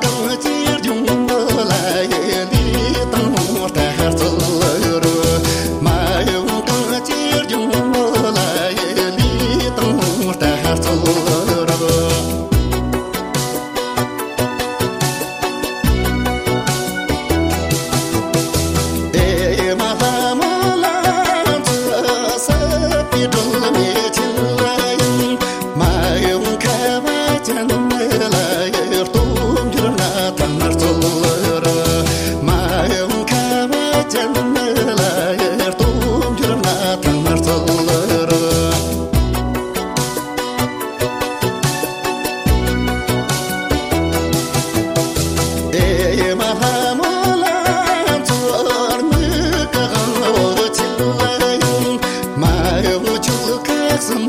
更。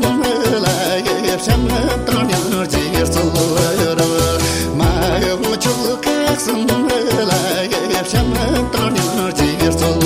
melai some